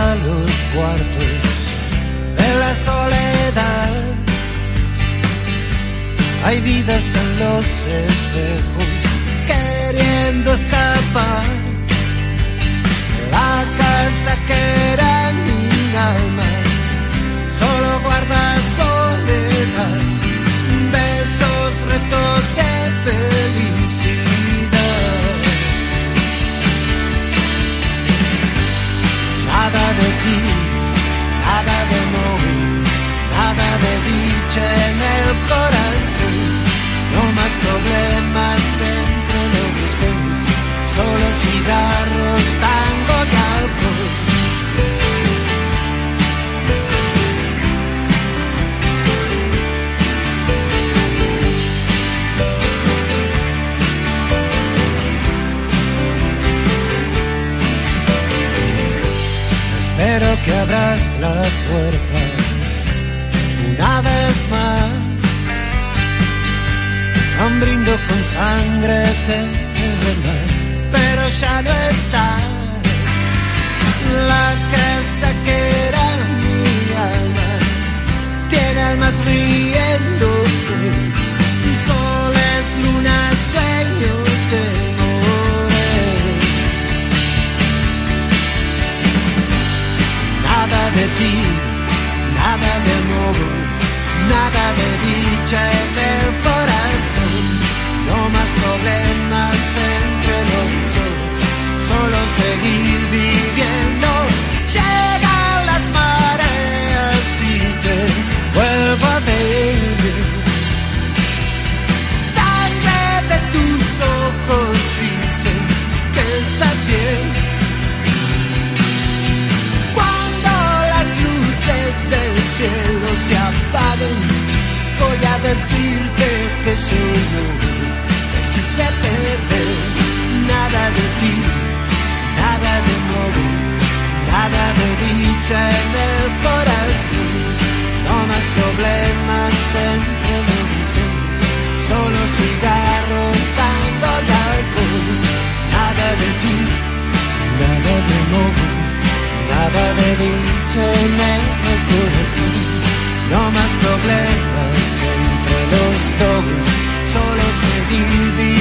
cruza los cuartos de la soledad. Hay vidas en los espejos queriendo escapar. La casa que era mi cigarros, tango y alcohol. Espero que abras la puerta una vez más. Hambrindo con sangre te ya no está. La casa que era mi alma tiene almas riéndose. Soles, lunas, sueños amores. nada de ti, nada de amor, nada de dicha en el corazón, seguir viviendo. Llegan las mareas y te vuelvo a ver. Sangre de tus ojos dice que estás bien. Cuando las luces del cielo se apaguen, voy a decirte que yo no te quise. Nada de ti, nada de nuevo, nada de dicha en el corazón. No más problemas entre los dos, solo cigarros, tango y alcohol. Nada de ti, nada de nuevo nada de dicha en el corazón, no más problemas entre los dos, solo seguir viviendo.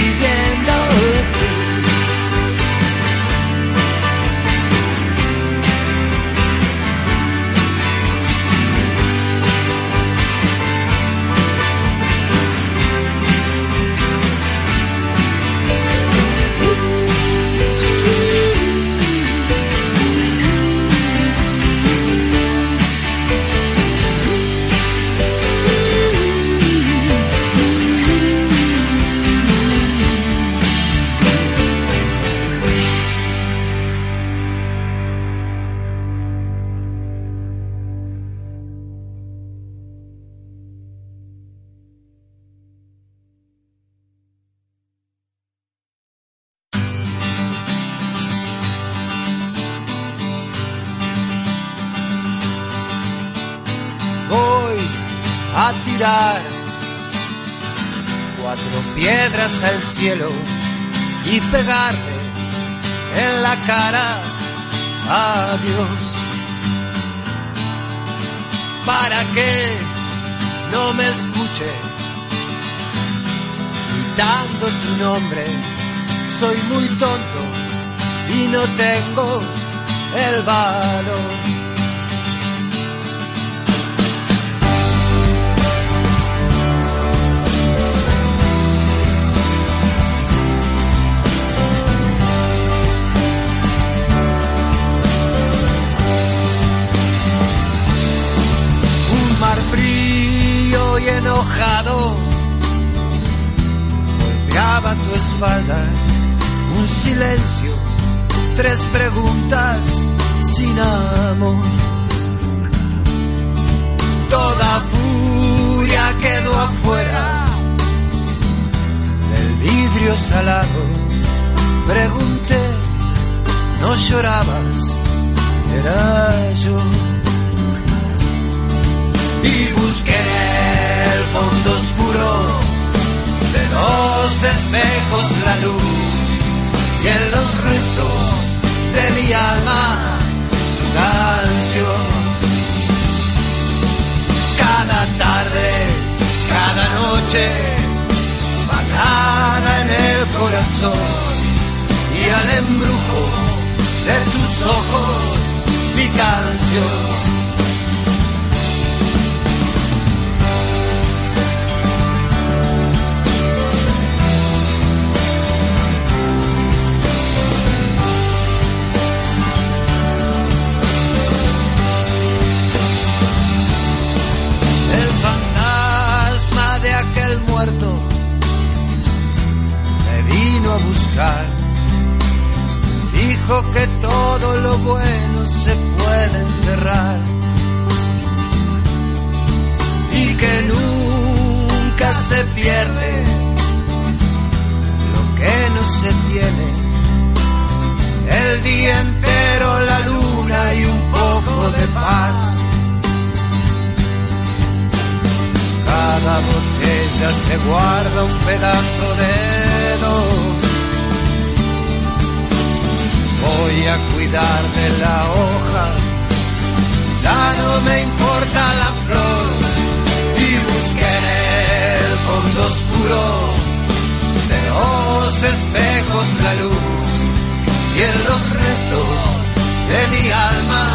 Un mar frío y enojado golpeaba tu espalda, un silencio, tres preguntas sin amor. Toda furia quedó afuera del vidrio salado. Pregunté, no llorabas, era yo y busqué el fondo oscuro de los espejos la luz y en los restos de mi alma canción. Cada tarde, cada noche, patada en el corazón y al embrujo de tus ojos, mi canción. Bueno se puede enterrar y que nunca se pierde lo que no se tiene. El día entero la luna y un poco de paz. Cada botella se guarda un pedazo de dedo. Voy a cuidar de la hoja, ya no me importa la flor. Y busqué en el fondo oscuro de los espejos la luz y en los restos de mi alma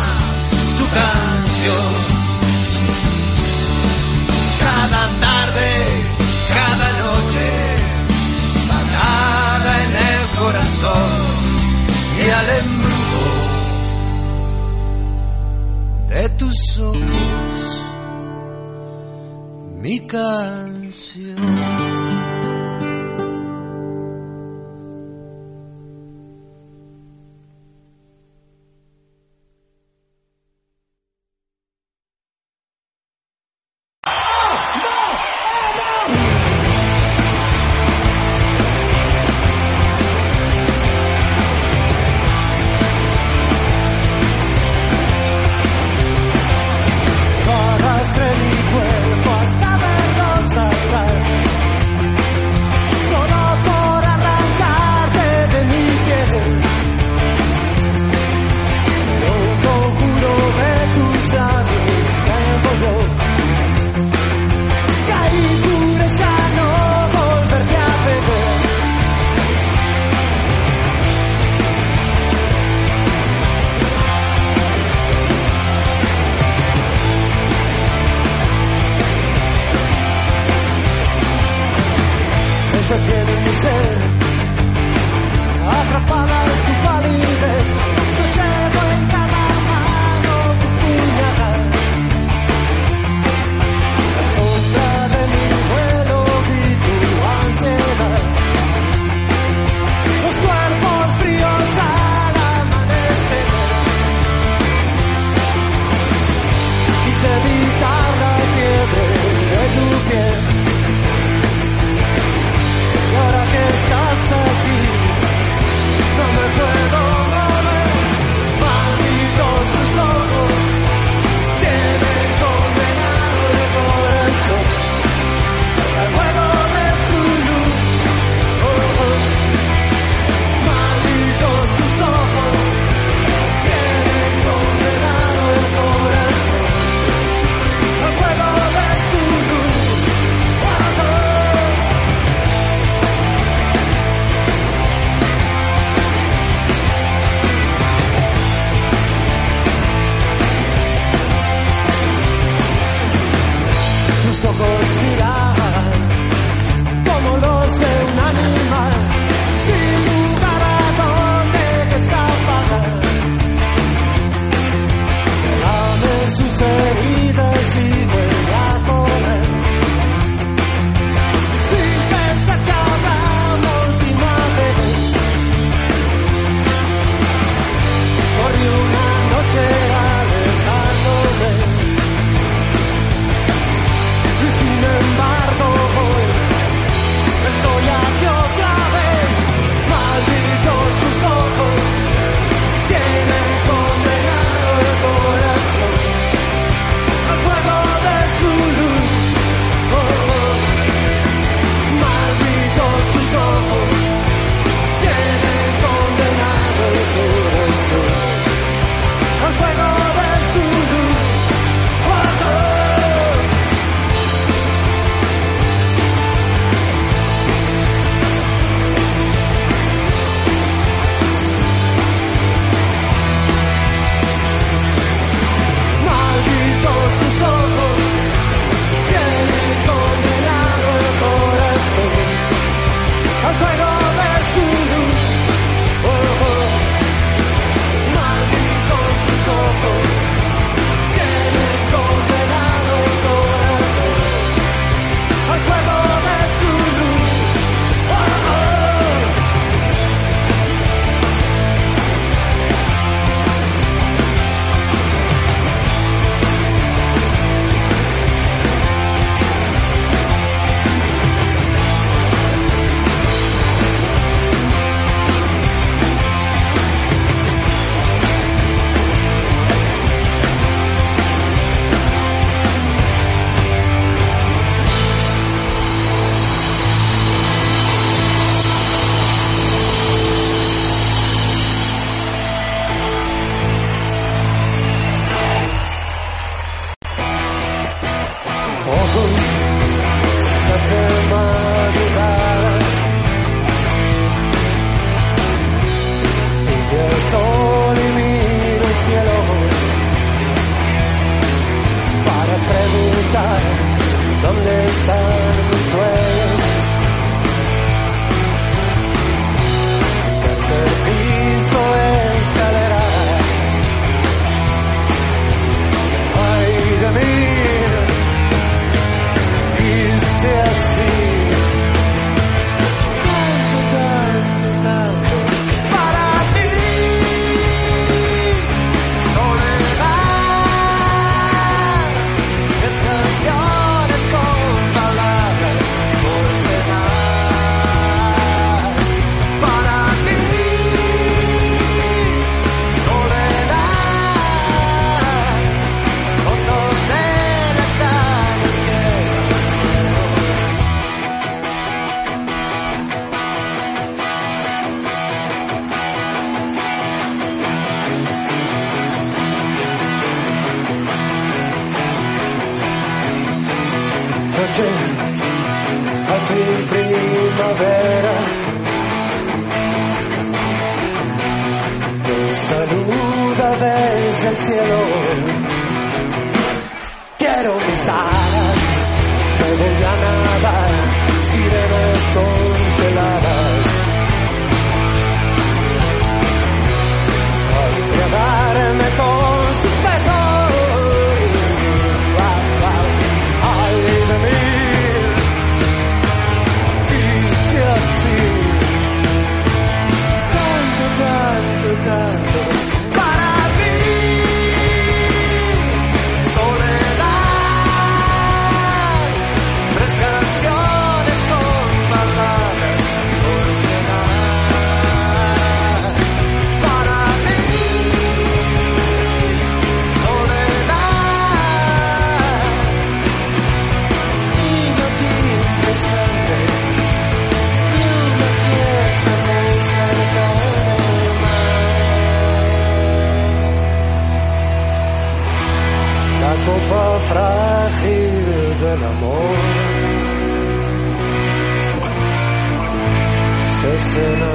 tu canción cada tarde, cada noche, parada en el corazón y al embrujo de tus ojos, mi canción. La copa frágil del amor se cena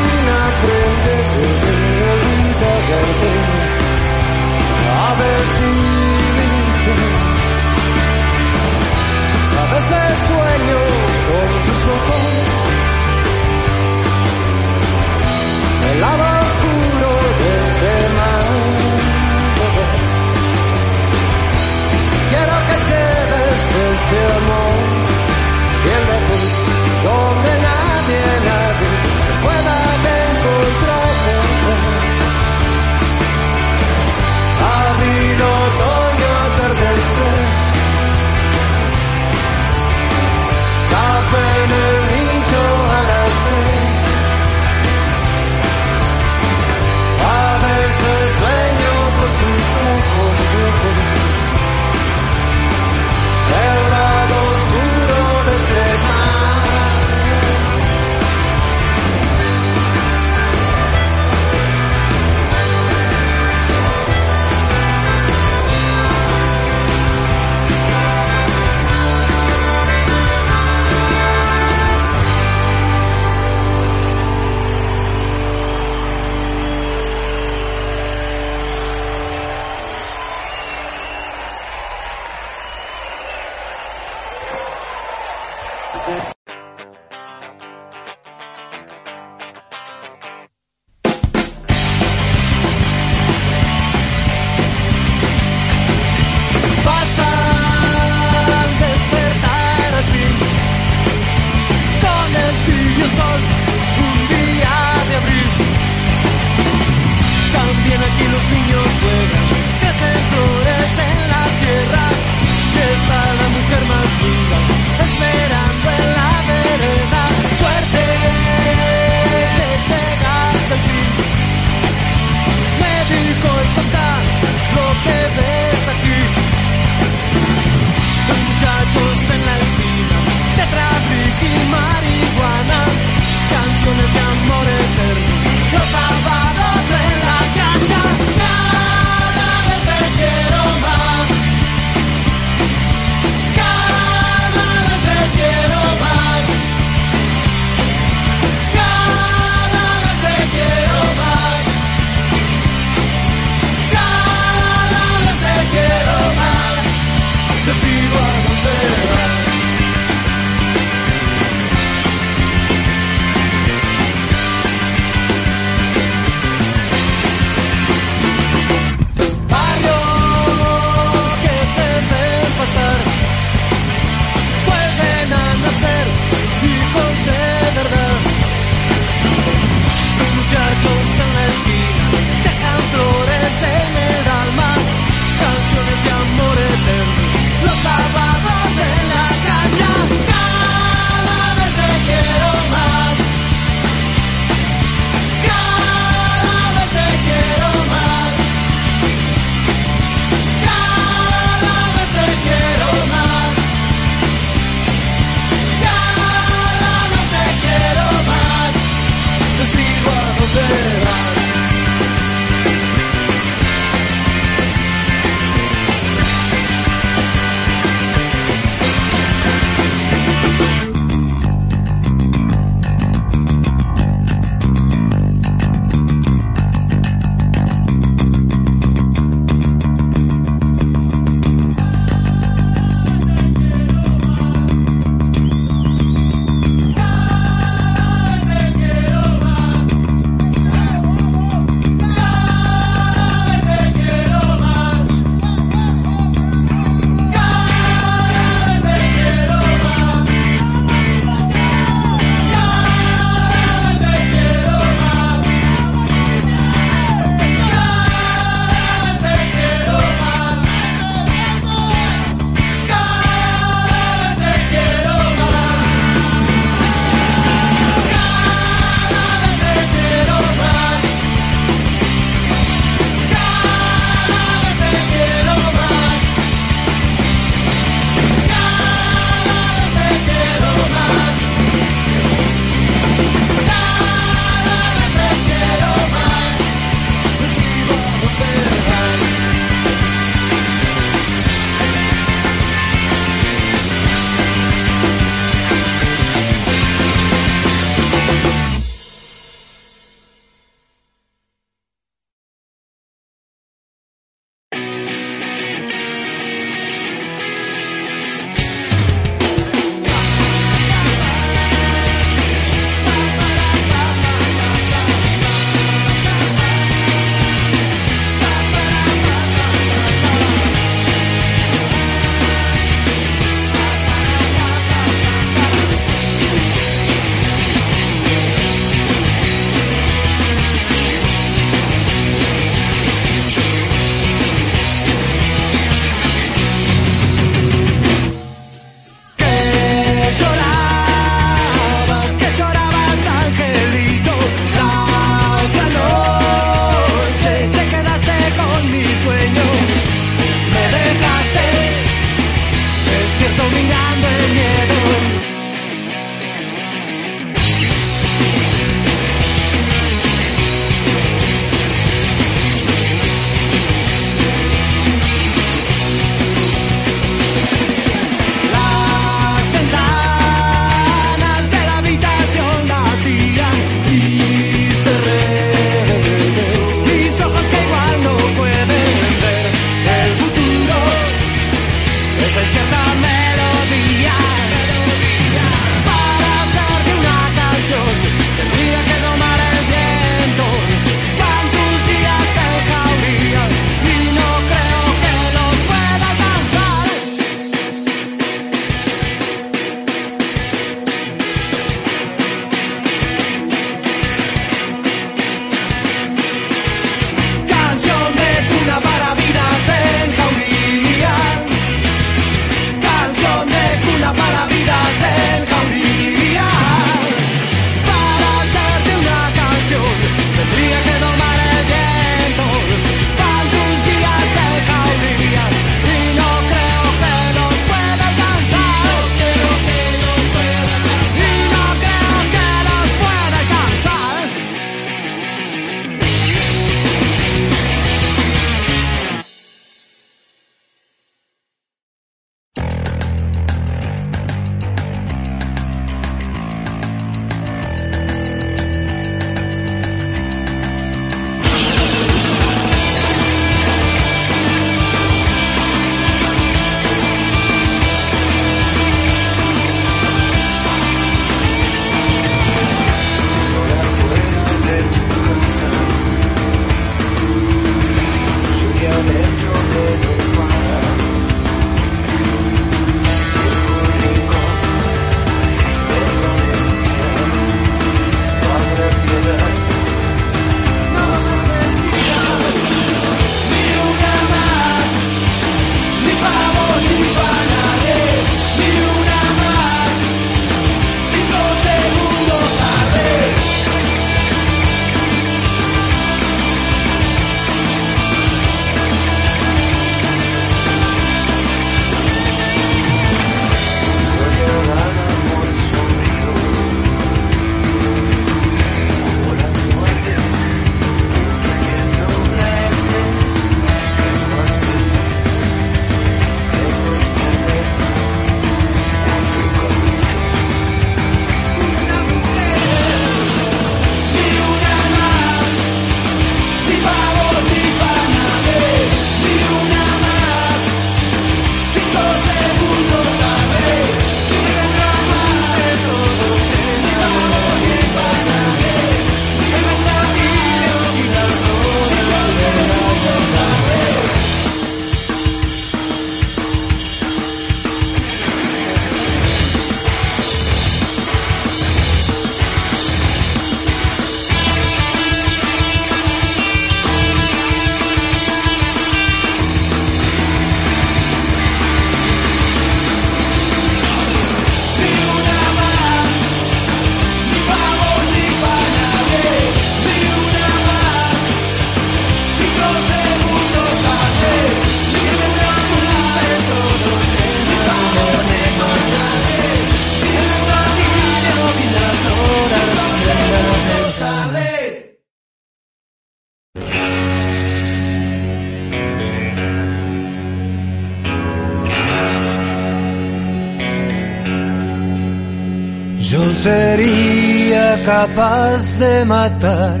capaz de matar,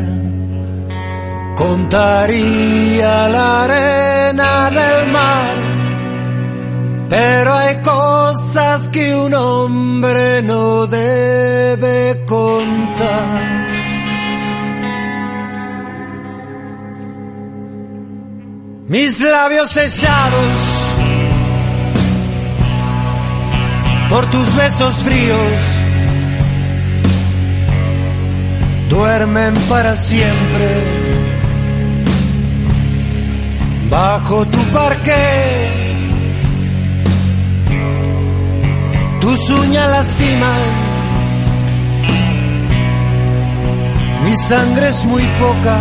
contaría la arena del mar, pero hay cosas que un hombre no debe contar. Mis labios sellados por tus besos fríos duermen para siempre bajo tu parque. Tus uñas lastiman, mi sangre es muy poca,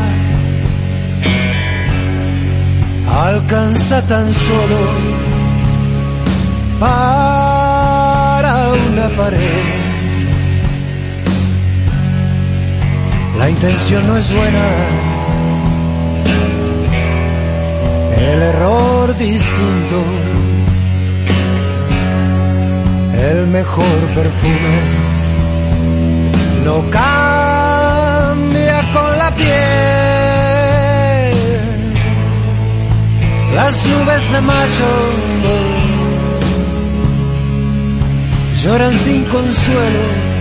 alcanza tan solo para una pared. La intención no es buena, el error distinto, el mejor perfume. No cambia con la piel. Las nubes de mayo lloran sin consuelo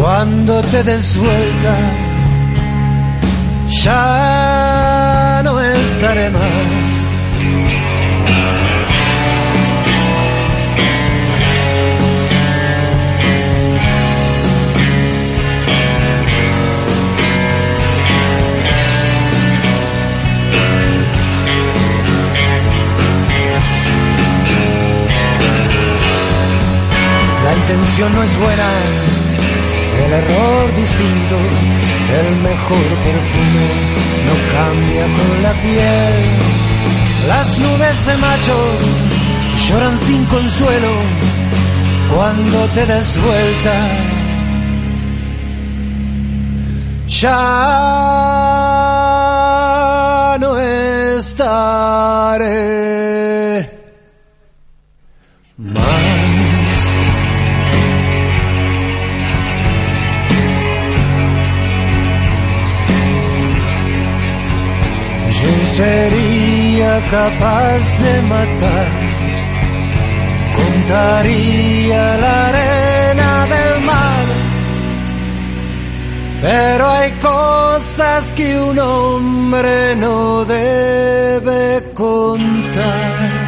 cuando te des vuelta, ya no estaré más. La intención no es buena el error distinto, el mejor perfume no cambia con la piel. Las nubes de mayo lloran sin consuelo cuando te des vuelta. Ya no estaré sería capaz de matar, contaría la arena del mar. Pero hay cosas que un hombre no debe contar.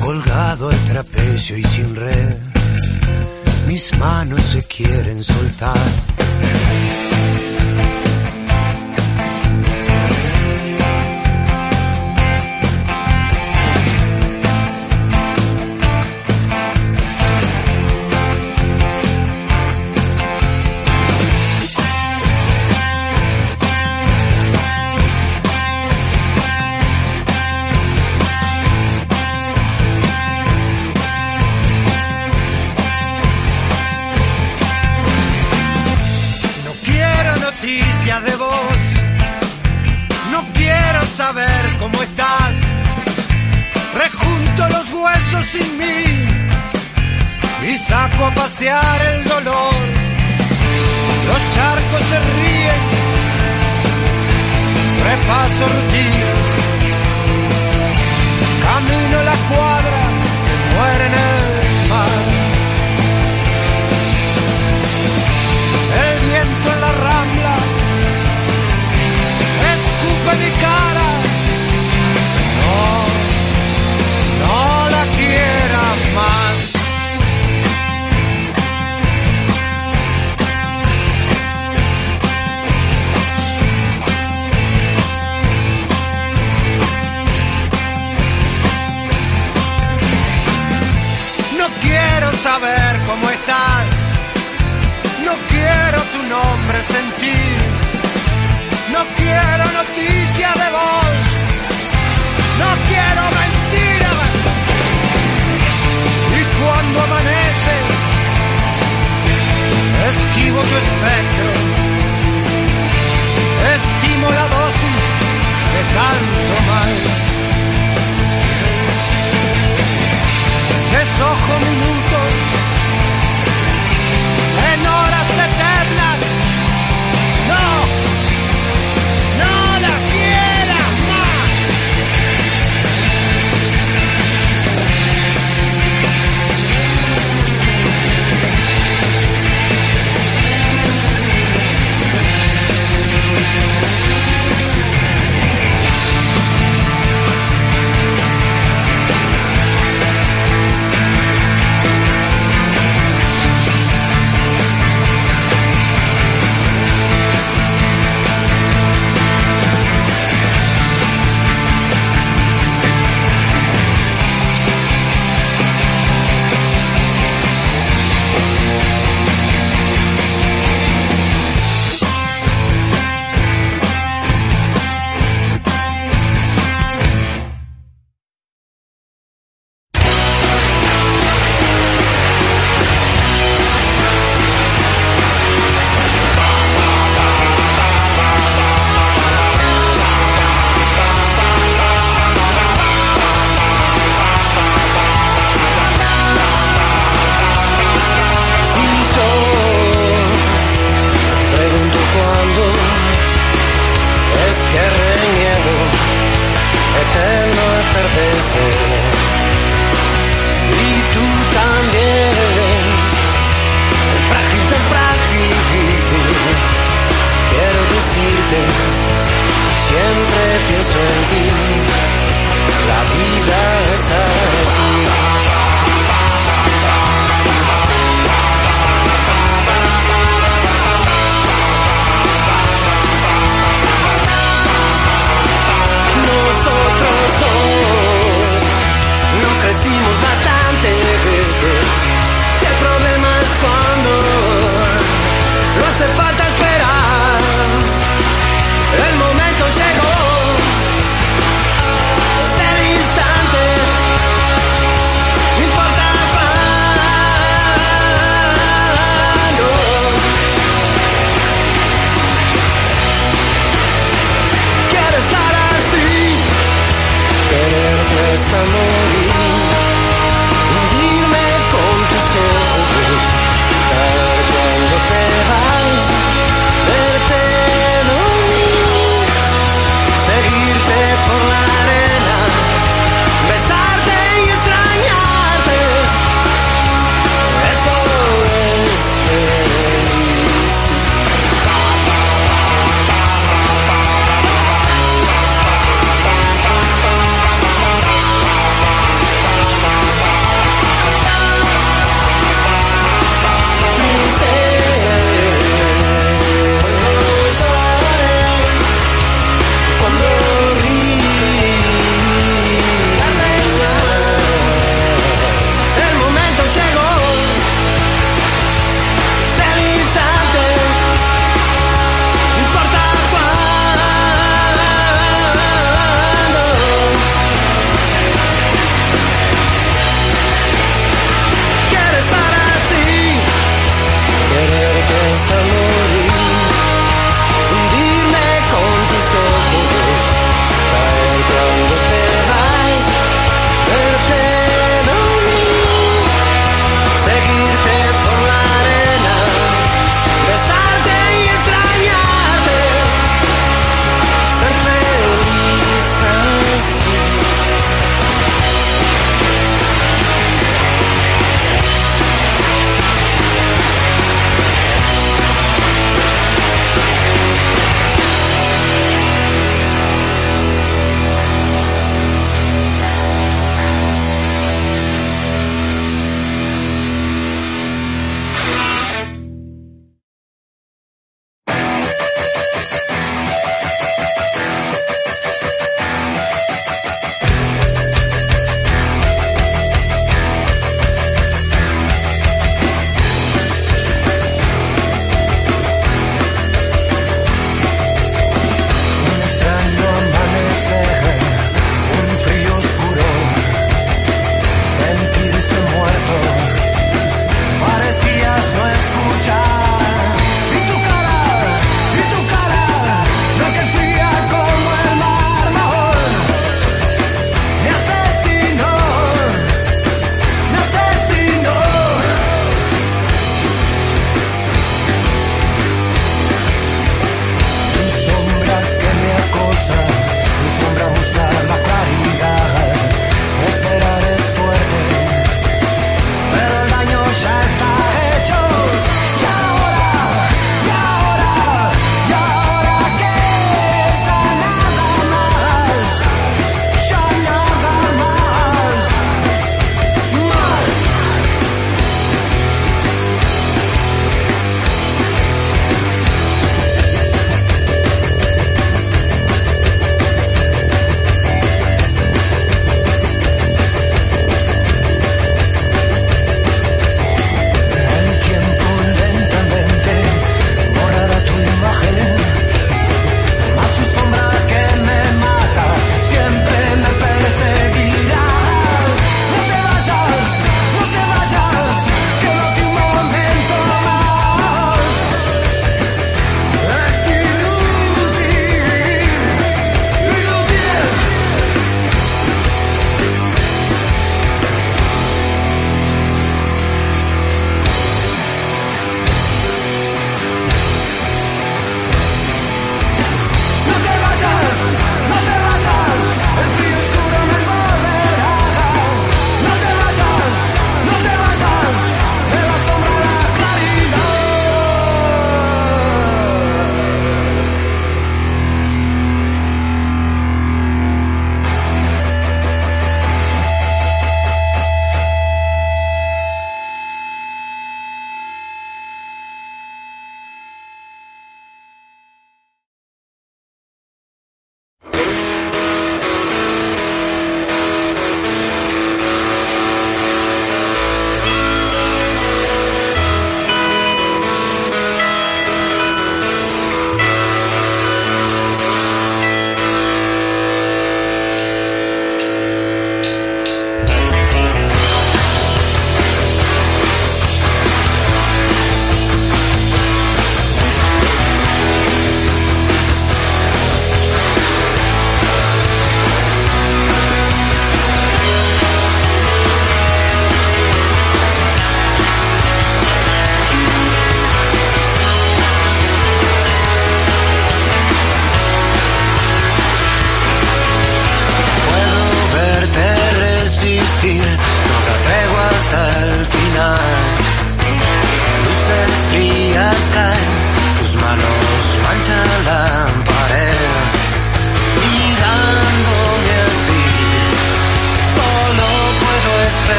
colgado al trapecio y sin red, mis manos se quieren soltar. sin mí y saco a pasear el dolor. Los charcos se ríen, repaso rutinas, camino la cuadra que muere en el mar. El viento en la rambla escupe mi cara. No quiero saber cómo estás, no quiero tu nombre sentir, no quiero noticia de vos. cuando amanece, esquivo tu espectro, esquimo la dosis de tanto mal. Desojo minutos.